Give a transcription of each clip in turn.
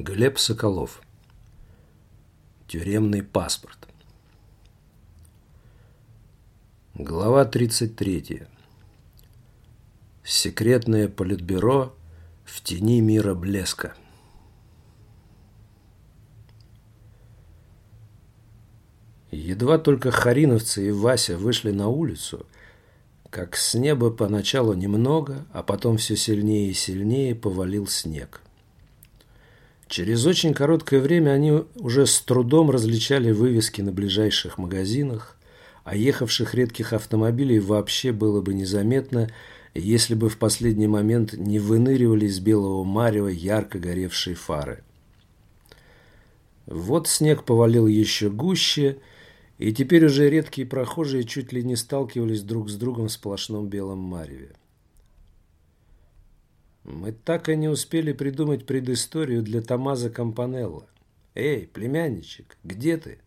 Глеб Соколов. Тюремный паспорт. Глава 33. Секретное политбюро в тени мира блеска. Едва только хариновцы и Вася вышли на улицу, как с неба поначалу немного, а потом все сильнее и сильнее повалил снег. Через очень короткое время они уже с трудом различали вывески на ближайших магазинах, а ехавших редких автомобилей вообще было бы незаметно, если бы в последний момент не выныривали из белого марева ярко горевшие фары. Вот снег повалил еще гуще, и теперь уже редкие прохожие чуть ли не сталкивались друг с другом в сплошном белом мареве. Мы так и не успели придумать предысторию для Томазо Кампанелло. Эй, племянничек, где ты?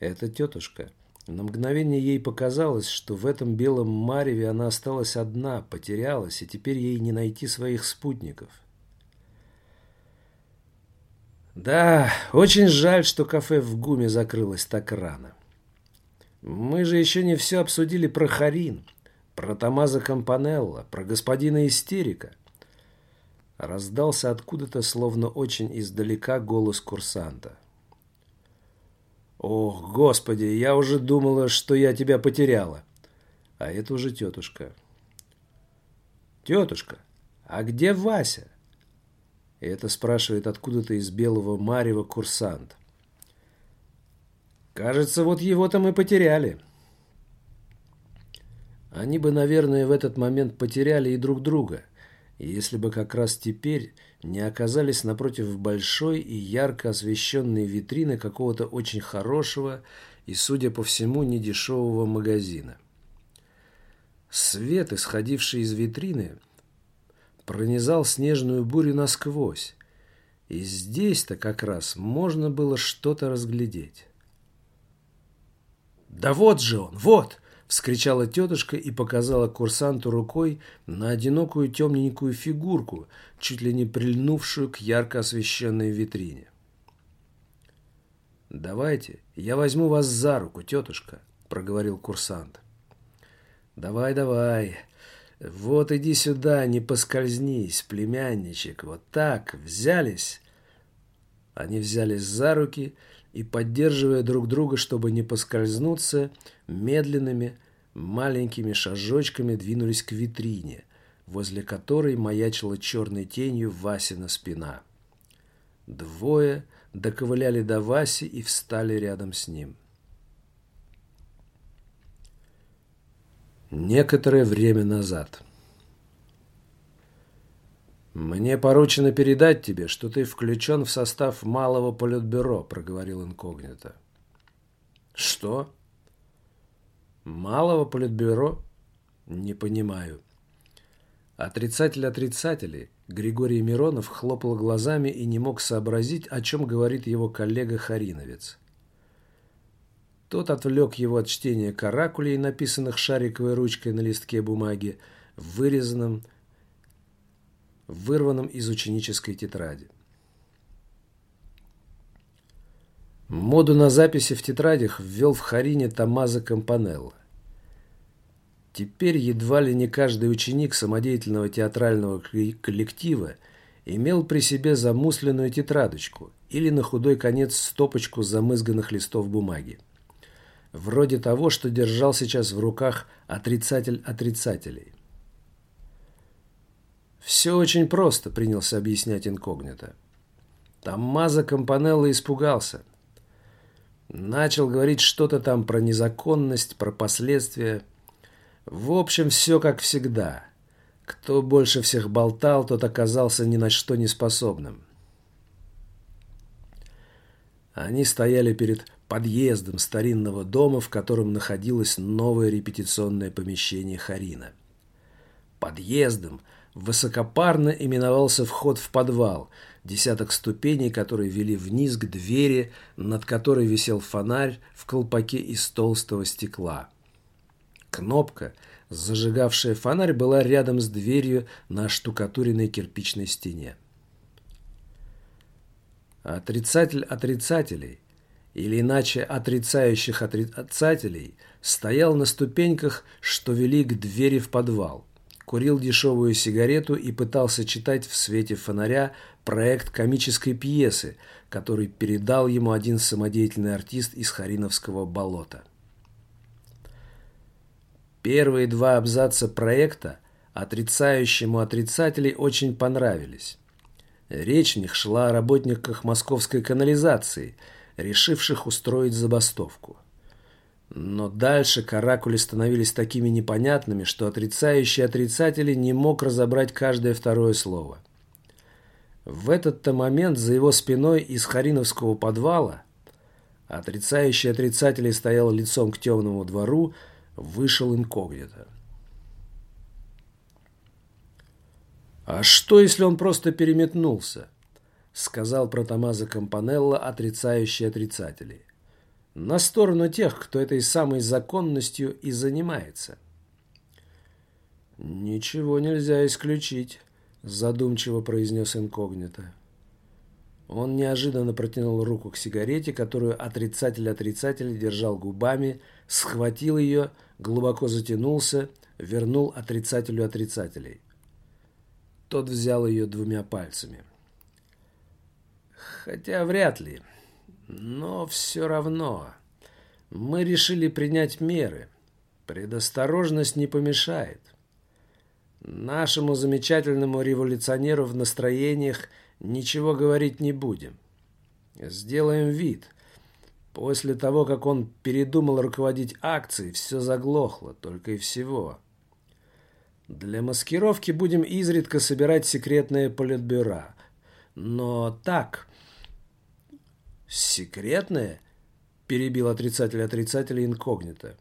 Это тетушка. На мгновение ей показалось, что в этом белом мареве она осталась одна, потерялась, и теперь ей не найти своих спутников. Да, очень жаль, что кафе в ГУМе закрылось так рано. Мы же еще не все обсудили про Харин про Томазо Кампанелло, про господина истерика. Раздался откуда-то, словно очень издалека, голос курсанта. «Ох, господи, я уже думала, что я тебя потеряла!» А это уже тетушка. «Тетушка, а где Вася?» это спрашивает откуда-то из белого марева курсант. «Кажется, вот его-то мы потеряли». Они бы, наверное, в этот момент потеряли и друг друга, если бы как раз теперь не оказались напротив большой и ярко освещенной витрины какого-то очень хорошего и, судя по всему, недешевого магазина. Свет, исходивший из витрины, пронизал снежную бурю насквозь, и здесь-то как раз можно было что-то разглядеть. «Да вот же он, вот!» Вскричала тетушка и показала курсанту рукой на одинокую темненькую фигурку, чуть ли не прильнувшую к ярко освещенной витрине. «Давайте, я возьму вас за руку, тетушка», — проговорил курсант. «Давай, давай. Вот иди сюда, не поскользнись, племянничек. Вот так, взялись». Они взялись за руки поддерживая друг друга, чтобы не поскользнуться, медленными, маленькими шажочками двинулись к витрине, возле которой маячила черной тенью Васина спина. Двое доковыляли до Васи и встали рядом с ним. Некоторое время назад. «Мне поручено передать тебе, что ты включен в состав малого политбюро», — проговорил инкогнито. «Что?» «Малого политбюро?» «Не понимаю». Отрицатель отрицателей, Григорий Миронов хлопал глазами и не мог сообразить, о чем говорит его коллега Хариновец. Тот отвлек его от чтения каракулей, написанных шариковой ручкой на листке бумаги, вырезанном вырванном из ученической тетради. Моду на записи в тетрадях ввел в Харине Томазо Кампанелло. Теперь едва ли не каждый ученик самодеятельного театрального коллектива имел при себе замусленную тетрадочку или на худой конец стопочку замызганных листов бумаги. Вроде того, что держал сейчас в руках отрицатель отрицателей. «Все очень просто», — принялся объяснять инкогнито. Томмазо Кампанелло испугался. Начал говорить что-то там про незаконность, про последствия. В общем, все как всегда. Кто больше всех болтал, тот оказался ни на что не способным. Они стояли перед подъездом старинного дома, в котором находилось новое репетиционное помещение Харина. Подъездом, Высокопарно именовался вход в подвал, десяток ступеней, которые вели вниз к двери, над которой висел фонарь в колпаке из толстого стекла. Кнопка, зажигавшая фонарь, была рядом с дверью на штукатуренной кирпичной стене. Отрицатель отрицателей, или иначе отрицающих отрицателей, стоял на ступеньках, что вели к двери в подвал, курил дешевую сигарету и пытался читать в свете фонаря проект комической пьесы, который передал ему один самодеятельный артист из Хариновского болота. Первые два абзаца проекта отрицающему отрицателей очень понравились. Речь в них шла о работниках московской канализации, решивших устроить забастовку. Но дальше каракули становились такими непонятными, что отрицающий отрицатели не мог разобрать каждое второе слово. В этот-то момент за его спиной из Хариновского подвала отрицающий отрицатели стоял лицом к темному двору, вышел инкогнито. «А что, если он просто переметнулся?» — сказал про Томазо Кампанелло, отрицающий отрицателей. «На сторону тех, кто этой самой законностью и занимается». «Ничего нельзя исключить», — задумчиво произнес инкогнито. Он неожиданно протянул руку к сигарете, которую отрицатель отрицателя держал губами, схватил ее, глубоко затянулся, вернул отрицателю отрицателей. Тот взял ее двумя пальцами. Хотя вряд ли. Но все равно. Мы решили принять меры. Предосторожность не помешает. Нашему замечательному революционеру в настроениях ничего говорить не будем. Сделаем вид. После того, как он передумал руководить акцией, все заглохло, только и всего. Для маскировки будем изредка собирать секретные политбюро. Но так... Секретное? Перебил отрицатель отрицателя инкогнито.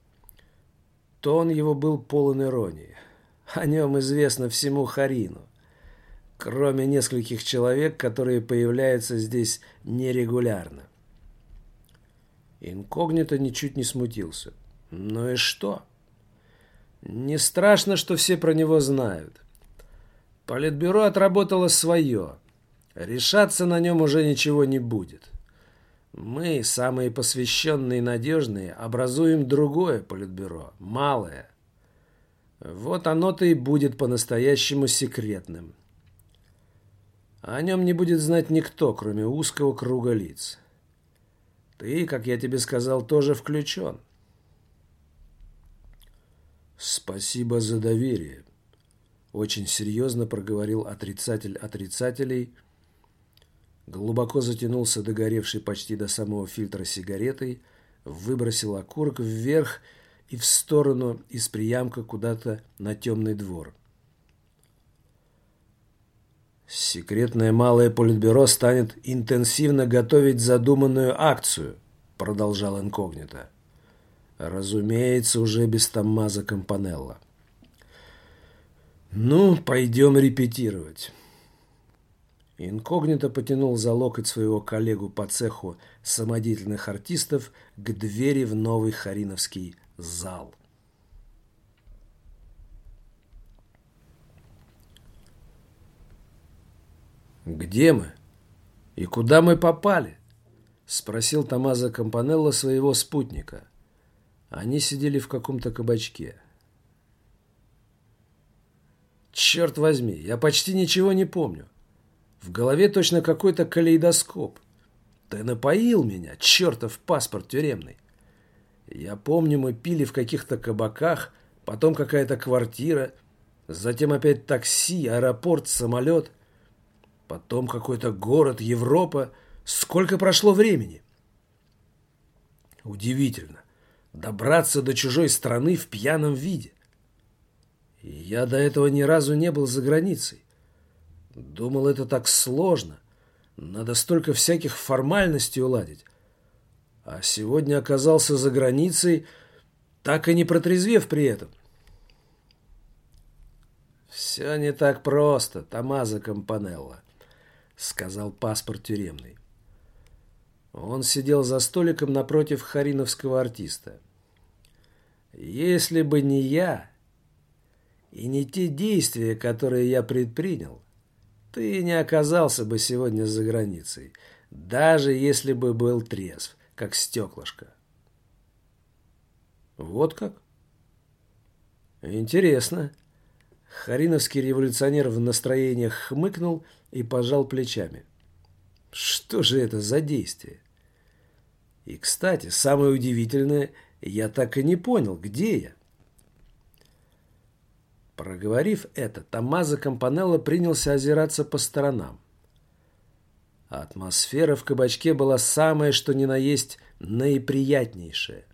Тон его был полон иронии. О нем известно всему Харину. Кроме нескольких человек, которые появляются здесь нерегулярно. Инкогнито ничуть не смутился. Ну и что? Не страшно, что все про него знают. Политбюро отработало свое. Решаться на нем уже ничего не будет. Мы, самые посвященные и надежные, образуем другое политбюро, малое. Вот оно-то и будет по-настоящему секретным. О нем не будет знать никто, кроме узкого круга лиц. Ты, как я тебе сказал, тоже включен. «Спасибо за доверие», — очень серьезно проговорил отрицатель отрицателей, глубоко затянулся догоревший почти до самого фильтра сигаретой, выбросил окурок вверх и в сторону из приямка куда-то на темный двор. «Секретное малое политбюро станет интенсивно готовить задуманную акцию», — продолжал инкогнито. Разумеется, уже без Томмазо Кампанелла. «Ну, пойдем репетировать». Инкогнито потянул за локоть своего коллегу по цеху самодеятельных артистов к двери в новый Хариновский зал. «Где мы? И куда мы попали?» — спросил Томазо Кампанелло своего спутника – они сидели в каком-то кабачке. Черт возьми, я почти ничего не помню. В голове точно какой-то калейдоскоп. Ты напоил меня, чертов паспорт тюремный. Я помню, мы пили в каких-то кабаках, потом какая-то квартира, затем опять такси, аэропорт, самолет, потом какой-то город, Европа. Сколько прошло времени? Удивительно добраться до чужой страны в пьяном виде. Я до этого ни разу не был за границей. Думал, это так сложно. Надо столько всяких формальностей уладить. А сегодня оказался за границей, так и не протрезвев при этом. «Все не так просто, Томазо Кампанелло», — сказал паспорт тюремный. Он сидел за столиком напротив хариновского артиста. Если бы не я и не те действия, которые я предпринял, ты не оказался бы сегодня за границей. даже если бы был трезв, как стеклышко. Вот как? Интересно. Хариновский революционер в настроениях хмыкнул и пожал плечами. Что же это за действие? И, кстати, самое удивительное, я так и не понял, где я. Проговорив это, Томазо Кампанелло принялся озираться по сторонам. Атмосфера в кабачке была самая, что ни на есть, наиприятнейшая.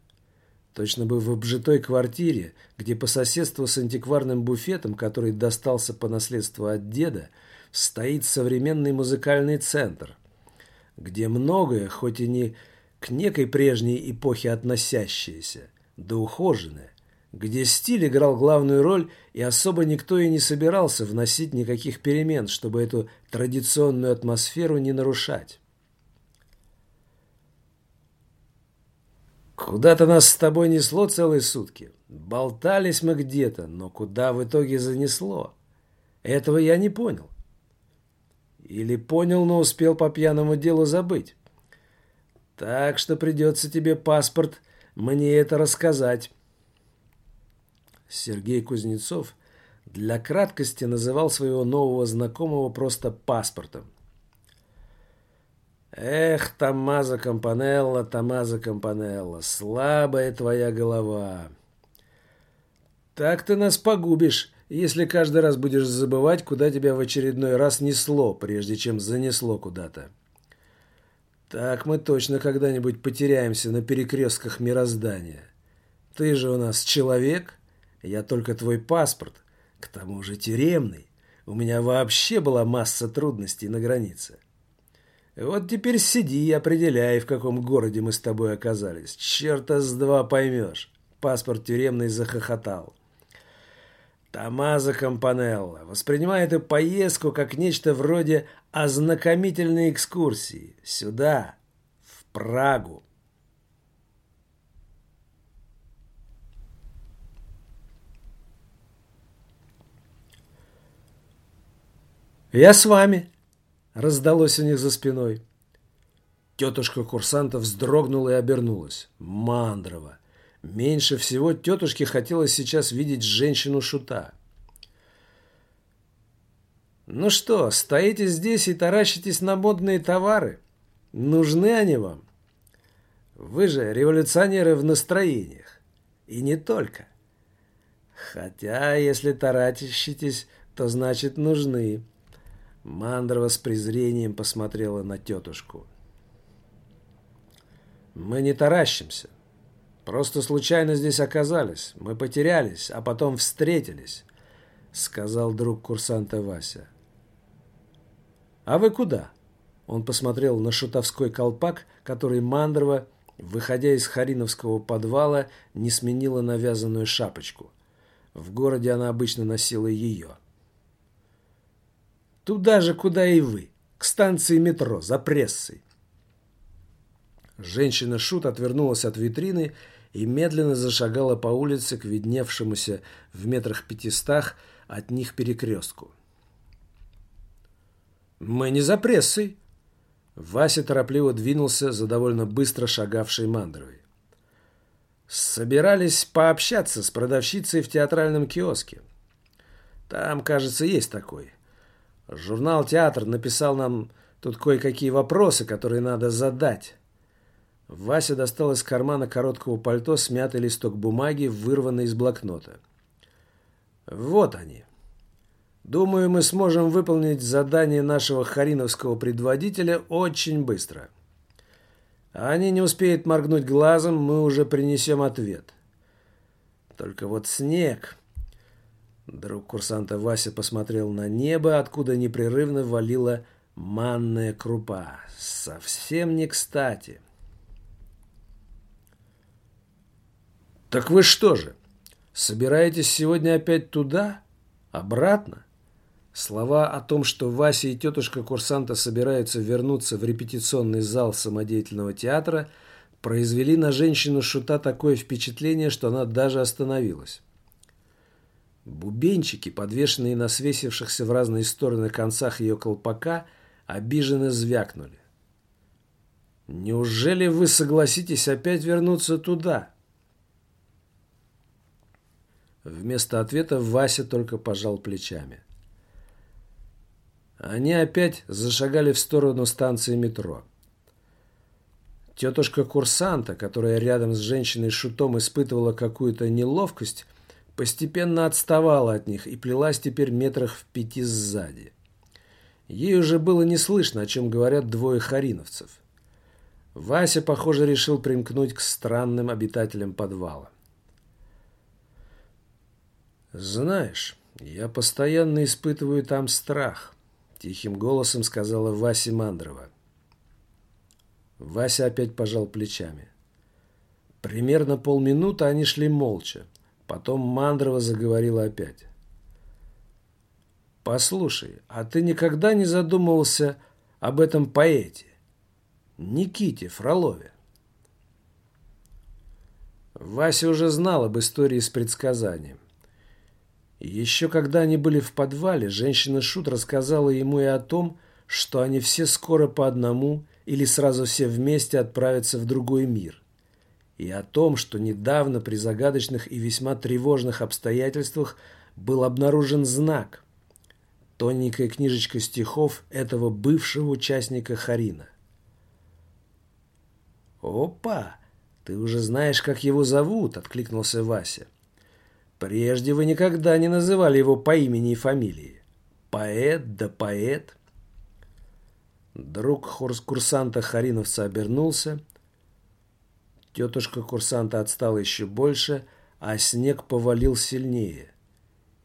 Точно бы в обжитой квартире, где по соседству с антикварным буфетом, который достался по наследству от деда, стоит современный музыкальный центр, где многое, хоть и не к некой прежней эпохе относящееся, да ухоженное, где стиль играл главную роль, и особо никто и не собирался вносить никаких перемен, чтобы эту традиционную атмосферу не нарушать. Куда-то нас с тобой несло целые сутки. Болтались мы где-то, но куда в итоге занесло? Этого я не понял. Или понял, но успел по пьяному делу забыть. Так что придется тебе паспорт мне это рассказать. Сергей Кузнецов для краткости называл своего нового знакомого просто паспортом. «Эх, Томазо Кампанелло, Томазо Кампанелло, слабая твоя голова!» «Так ты нас погубишь, если каждый раз будешь забывать, куда тебя в очередной раз несло, прежде чем занесло куда-то. Так мы точно когда-нибудь потеряемся на перекрестках мироздания. Ты же у нас человек, я только твой паспорт, к тому же тюремный. У меня вообще была масса трудностей на границе. Вот теперь сиди и определяй, в каком городе мы с тобой оказались. Черта с два поймешь. Паспорт тюремный захохотал. Томазо Кампанелло воспринимает эту поездку как нечто вроде ознакомительной экскурсии. Сюда, в Прагу. «Я с вами!» — раздалось у них за спиной. Тетушка курсанта вздрогнула и обернулась. Мандрова. Меньше всего тетушке хотелось сейчас видеть женщину-шута. «Ну что, стоите здесь и таращитесь на модные товары? Нужны они вам? Вы же революционеры в настроениях. И не только. Хотя, если таращитесь, то значит нужны». Мандрова с презрением посмотрела на тетушку. «Мы не таращимся. Просто случайно здесь оказались. Мы потерялись, а потом встретились», — сказал друг курсанта Вася. «А вы куда?» Он посмотрел на шутовской колпак, который Мандрова, выходя из Хариновского подвала, не сменила навязанную шапочку. В городе она обычно носила ее. Туда же, куда и вы, к станции метро, за прессой. Женщина-шут отвернулась от витрины и медленно зашагала по улице к видневшемуся в метрах пятистах от них перекрестку. «Мы не за прессой!» Вася торопливо двинулся за довольно быстро шагавшей Мандровой. «Собирались пообщаться с продавщицей в театральном киоске. Там, кажется, есть такой. Журнал «Театр» написал нам тут кое-какие вопросы, которые надо задать. Вася достал из кармана короткого пальто смятый листок бумаги, вырванный из блокнота. Вот они. Думаю, мы сможем выполнить задание нашего хариновского предводителя очень быстро. Они не успеют моргнуть глазом, мы уже принесем ответ. Только вот снег... Друг курсанта Вася посмотрел на небо, откуда непрерывно валила манная крупа. Совсем не кстати. «Так вы что же, собираетесь сегодня опять туда? Обратно?» Слова о том, что Вася и тетушка курсанта собираются вернуться в репетиционный зал самодеятельного театра, произвели на женщину-шута такое впечатление, что она даже остановилась. Бубенчики, подвешенные на свесившихся в разные стороны концах ее колпака, обиженно звякнули. Неужели вы согласитесь опять вернуться туда?» Вместо ответа Вася только пожал плечами. Они опять зашагали в сторону станции метро. Тетушка курсанта, которая рядом с женщиной-шутом испытывала какую-то неловкость, постепенно отставала от них и плелась теперь метрах в пяти сзади. Ей уже было не слышно, о чем говорят двое хариновцев. Вася, похоже, решил примкнуть к странным обитателям подвала. «Знаешь, я постоянно испытываю там страх», — тихим голосом сказала Вася Мандрова. Вася опять пожал плечами. Примерно полминуты они шли молча. Потом Мандрова заговорила опять. «Послушай, а ты никогда не задумывался об этом поэте? Никите Фролове?» Вася уже знал об истории с предсказанием. Еще когда они были в подвале, женщина-шут рассказала ему и о том, что они все скоро по одному или сразу все вместе отправятся в другой мир. И о том, что недавно при загадочных и весьма тревожных обстоятельствах был обнаружен знак. Тоненькая книжечка стихов этого бывшего участника Харина. «Опа! Ты уже знаешь, как его зовут!» – откликнулся Вася. «Прежде вы никогда не называли его по имени и фамилии. Поэт да поэт». Друг курсанта Хариновца обернулся. Тетушка курсанта отстала еще больше, а снег повалил сильнее.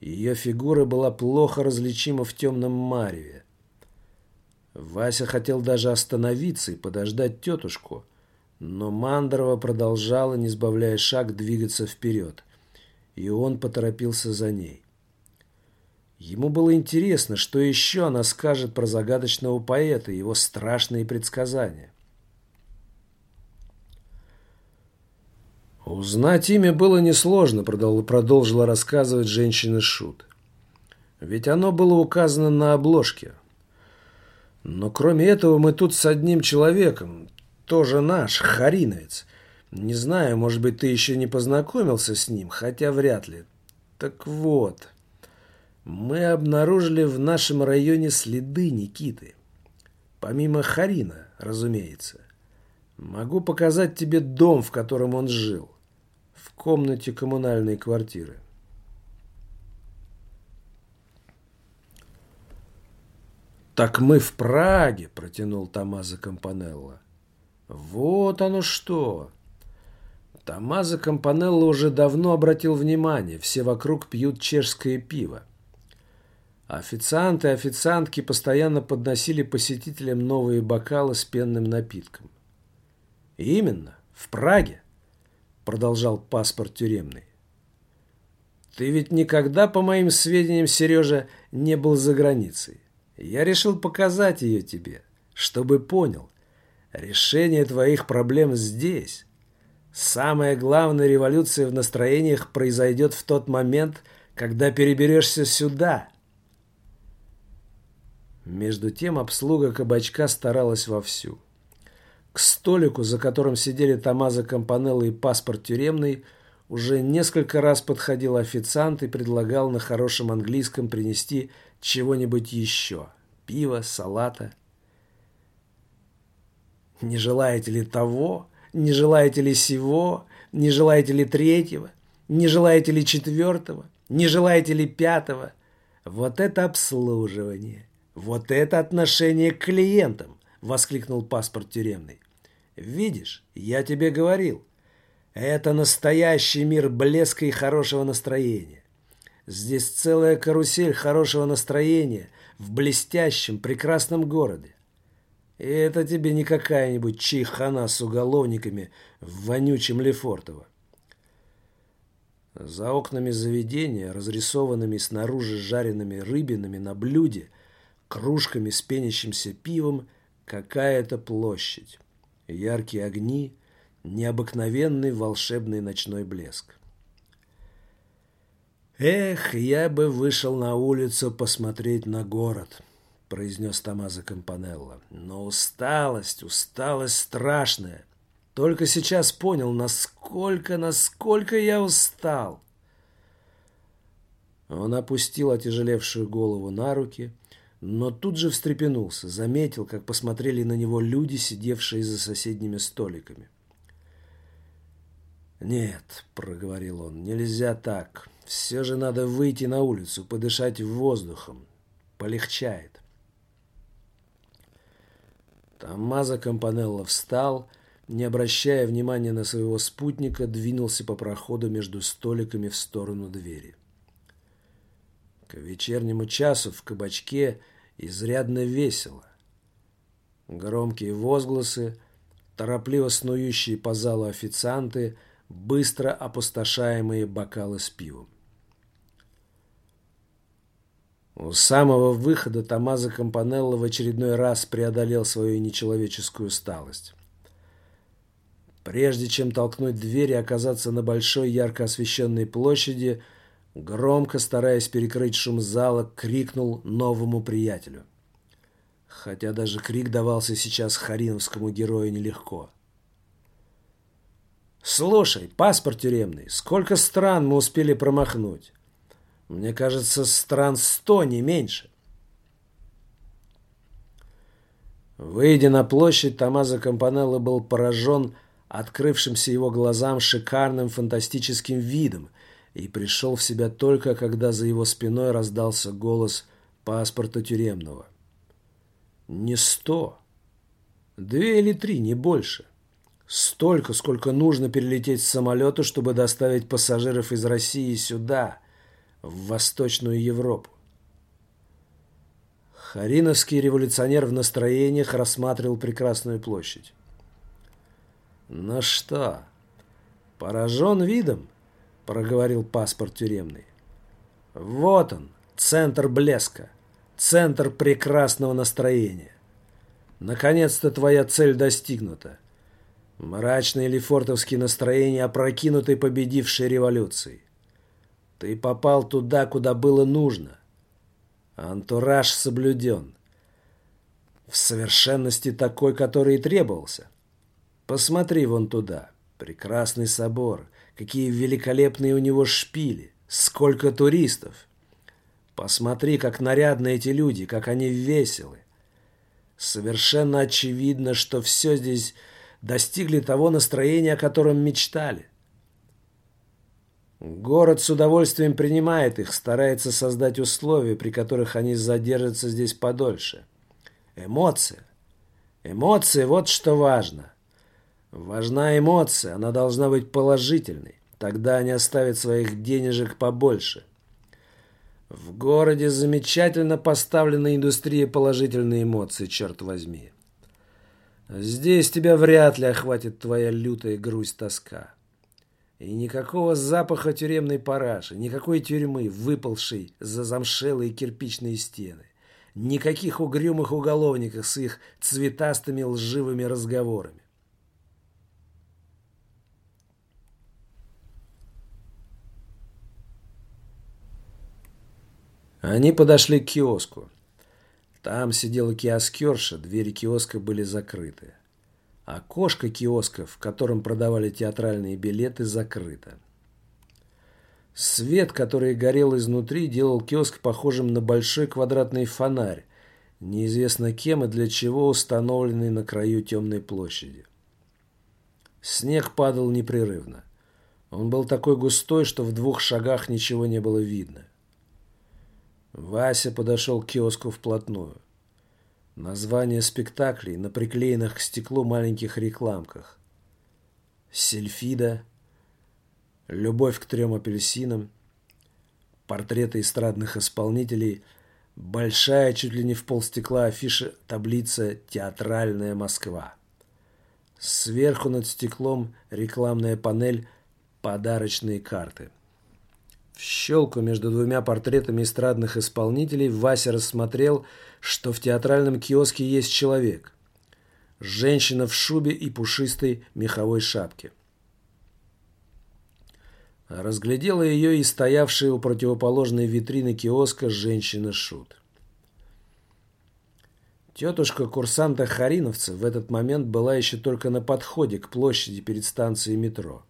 Ее фигура была плохо различима в темном мареве. Вася хотел даже остановиться и подождать тетушку, но Мандрова продолжала, не сбавляя шаг, двигаться вперед, и он поторопился за ней. Ему было интересно, что еще она скажет про загадочного поэта и его страшные предсказания. Узнать имя было несложно, продолжила рассказывать женщина-шут. Ведь оно было указано на обложке. Но кроме этого мы тут с одним человеком, тоже наш, Хариновец. Не знаю, может быть, ты еще не познакомился с ним, хотя вряд ли. Так вот, мы обнаружили в нашем районе следы Никиты. Помимо Харина, разумеется. Могу показать тебе дом, в котором он жил. В комнате коммунальной квартиры. «Так мы в Праге», — протянул Томазо Кампанелло. «Вот оно что!» Томазо Кампанелло уже давно обратил внимание, все вокруг пьют чешское пиво. Официанты и официантки постоянно подносили посетителям новые бокалы с пенным напитком. «Именно, в Праге», — продолжал паспорт тюремный. «Ты ведь никогда, по моим сведениям, Сережа, не был за границей. Я решил показать ее тебе, чтобы понял. Решение твоих проблем здесь. Самая главная революция в настроениях произойдет в тот момент, когда переберешься сюда» Между тем обслуга кабачка старалась вовсю. К столику, за которым сидели Томазо Кампанелло и паспорт тюремный, уже несколько раз подходил официант и предлагал на хорошем английском принести чего-нибудь еще. Пиво, салата. Не желаете ли того? Не желаете ли сего? Не желаете ли третьего? Не желаете ли четвертого? Не желаете ли пятого? Вот это обслуживание. «Вот это отношение к клиентам!» – воскликнул паспорт тюремный. «Видишь, я тебе говорил. Это настоящий мир блеска и хорошего настроения. Здесь целая карусель хорошего настроения в блестящем, прекрасном городе. И это тебе не какая-нибудь чайхана с уголовниками в вонючем Лефортово. За окнами заведения, разрисованными снаружи жареными рыбинами на блюде, кружками с пенящимся пивом какая-то площадь. Яркие огни, необыкновенный волшебный ночной блеск. Эх, я бы вышел на улицу посмотреть на город, — произнес Томазо Кампанелло. «Но усталость, усталость страшная. Только сейчас понял, насколько, насколько я устал». Он опустил отяжелевшую голову на руки, но тут же встрепенулся, заметил, как посмотрели на него люди, сидевшие за соседними столиками. «Нет», — проговорил он, — «нельзя так. Все же надо выйти на улицу, подышать воздухом. Полегчает». Томмазо Кампанелло встал, не обращая внимания на своего спутника, двинулся по проходу между столиками в сторону двери. К вечернему часу в кабачке изрядно весело. Громкие возгласы, торопливо снующие по залу официанты — быстро опустошаемые бокалы с пивом. У самого выхода Томазо Кампанелло в очередной раз преодолел свою нечеловеческую усталость. Прежде чем толкнуть дверь и оказаться на большой ярко освещенной площади, громко, стараясь перекрыть шум зала, крикнул новому приятелю. Хотя даже крик давался сейчас хариновскому герою нелегко. Слушай, паспорт тюремный, сколько стран мы успели промахнуть? Мне кажется, стран сто, не меньше. Выйдя на площадь, Томазо Кампанелло был поражен открывшимся его глазам шикарным фантастическим видом и пришел в себя только, когда за его спиной раздался голос паспорта тюремного. Не сто, две или три, не больше. Столько, сколько нужно перелететь с самолета, чтобы доставить пассажиров из России сюда, в Восточную Европу. Хариновский революционер в настроениях рассматривал прекрасную площадь. «Ну что, поражен видом?» – проговорил паспорт тюремный. «Вот он, центр блеска, центр прекрасного настроения. Наконец-то твоя цель достигнута. Мрачные лефортовские настроения опрокинутой победившей революции. Ты попал туда, куда было нужно. Антураж соблюден. В совершенности такой, который и требовался. Посмотри вон туда. Прекрасный собор. Какие великолепные у него шпили. Сколько туристов. Посмотри, как нарядны эти люди, как они веселы. Совершенно очевидно, что все здесь достигли того настроения, о котором мечтали. Город с удовольствием принимает их, старается создать условия, при которых они задержатся здесь подольше. Эмоция. Эмоции – вот что важно. Важна эмоция, она должна быть положительной. Тогда они оставят своих денежек побольше. В городе замечательно поставлена индустрия положительной эмоции, черт возьми. Здесь тебя вряд ли охватит твоя лютая грусть-тоска. И никакого запаха тюремной параши, никакой тюрьмы, выпалшей за замшелые кирпичные стены. Никаких угрюмых уголовников с их цветастыми лживыми разговорами. Они подошли к киоску. Там сидела киоскерша, двери киоска были закрыты. Окошко киоска, в котором продавали театральные билеты, закрыто. Свет, который горел изнутри, делал киоск похожим на большой квадратный фонарь, неизвестно кем и для чего установленный на краю темной площади. Снег падал непрерывно. Он был такой густой, что в двух шагах ничего не было видно. Вася подошел к киоску вплотную. Название спектаклей на приклеенных к стеклу маленьких рекламках. Сельфида, Любовь к трем апельсинам, портреты эстрадных исполнителей, большая, чуть ли не в полстекла афиша, таблица «Театральная Москва». Сверху над стеклом рекламная панель «Подарочные карты». В щелку между двумя портретами эстрадных исполнителей Вася рассмотрел, что в театральном киоске есть человек. Женщина в шубе и пушистой меховой шапке. Разглядела ее и стоявшая у противоположной витрины киоска женщина-шут. Тетушка курсанта Хариновца в этот момент была еще только на подходе к площади перед станцией метро.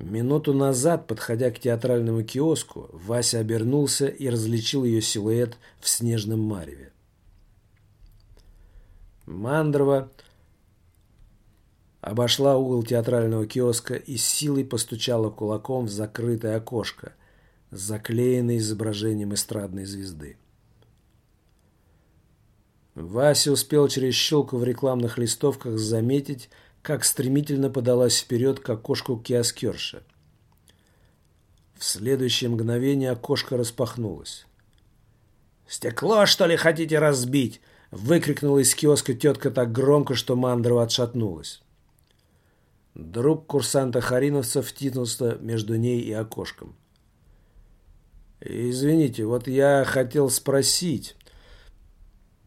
Минуту назад, подходя к театральному киоску, Вася обернулся и различил ее силуэт в снежном мареве. Мандрова обошла угол театрального киоска и с силой постучала кулаком в закрытое окошко, заклеенное изображением эстрадной звезды. Вася успел через щелку в рекламных листовках заметить, как стремительно подалась вперед к окошку киоскерша. В следующее мгновение окошко распахнулось. «Стекло, что ли, хотите разбить?» — выкрикнула из киоска тетка так громко, что Мандрова отшатнулась. Друг курсанта Хариновца втиснулся между ней и окошком. «Извините, вот я хотел спросить.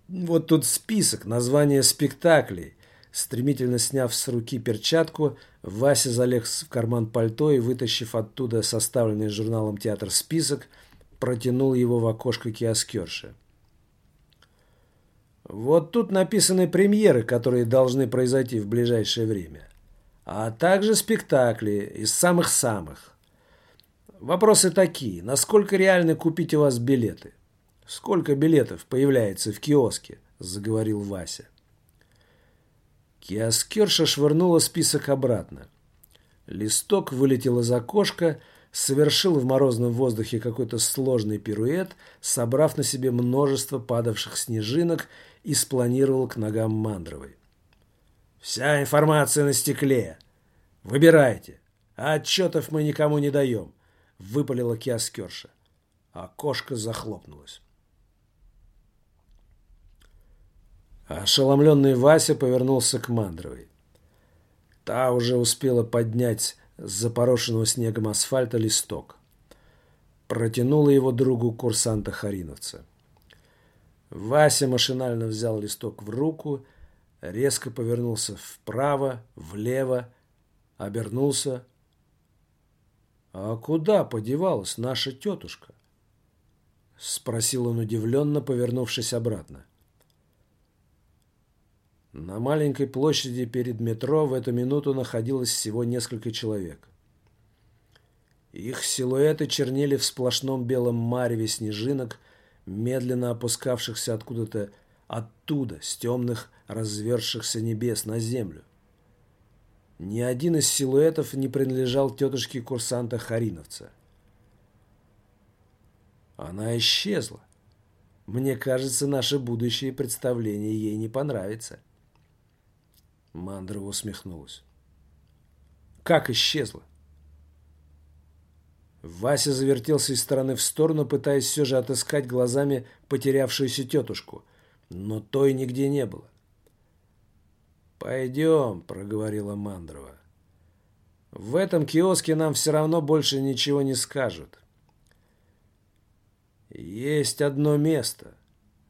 Вот тут список, название спектаклей. Стремительно сняв с руки перчатку, Вася залез в карман пальто и, вытащив оттуда составленный журналом «Театр» список, протянул его в окошко киоскерши. Вот тут написаны премьеры, которые должны произойти в ближайшее время. А также спектакли из самых-самых. Вопросы такие. Насколько реально купить у вас билеты? Сколько билетов появляется в киоске? Заговорил Вася. Киоскерша швырнула список обратно. Листок вылетел из окошка, совершил в морозном воздухе какой-то сложный пируэт, собрав на себе множество падавших снежинок и спланировал к ногам Мандровой. «Вся информация на стекле. Выбирайте. А отчетов мы никому не даем», — выпалила киоскерша. Окошко захлопнулось. Ошеломленный Вася повернулся к Мандровой. Та уже успела поднять с запорошенного снегом асфальта листок. Протянула его другу курсанта Хариновца. Вася машинально взял листок в руку, резко повернулся вправо, влево, обернулся. «А куда подевалась наша тетушка?» Спросил он удивленно, повернувшись обратно. На маленькой площади перед метро в эту минуту находилось всего несколько человек. Их силуэты чернели в сплошном белом мареве снежинок, медленно опускавшихся откуда-то оттуда, с темных развершихся небес на землю. Ни один из силуэтов не принадлежал тетушке курсанта Хариновца. Она исчезла. Мне кажется, наше будущее представление ей не понравится. Мандрова усмехнулась. Как исчезла? Вася завертелся из стороны в сторону, пытаясь все же отыскать глазами потерявшуюся тетушку, но той нигде не было. «Пойдем», — проговорила Мандрова. «В этом киоске нам все равно больше ничего не скажут. Есть одно место,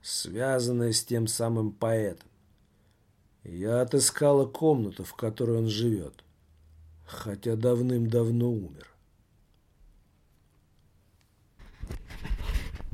связанное с тем самым поэтом. Я отыскала комнату, в которой он живет, хотя давным-давно умер.